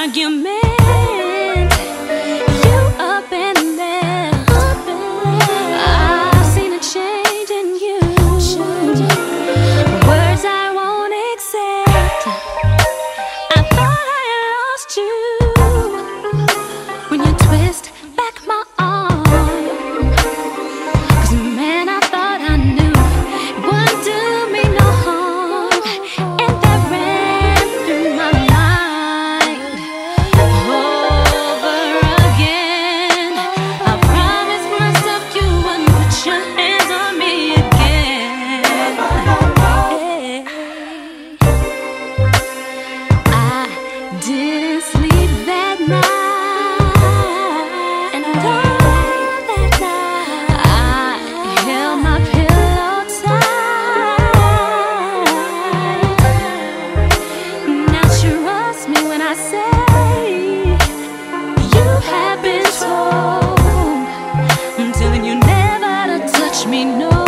argument. didn't sleep that night. I held my pillow tight. Now trust me when I say you have been told. I'm telling you never to touch me, no.